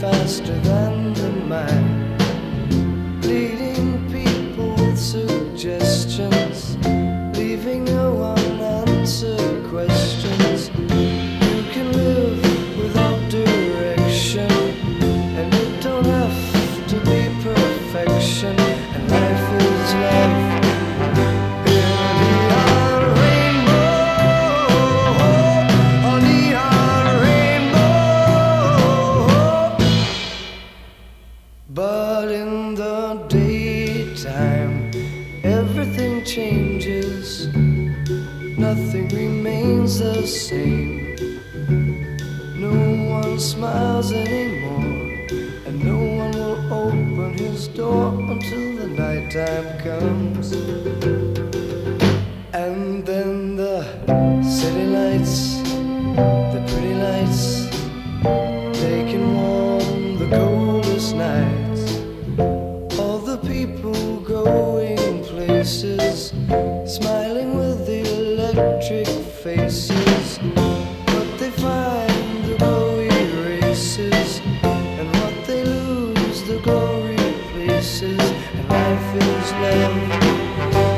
faster than the mind. the daytime, everything changes, nothing remains the same. No one smiles anymore, and no one will open his door until the nighttime comes. life is love.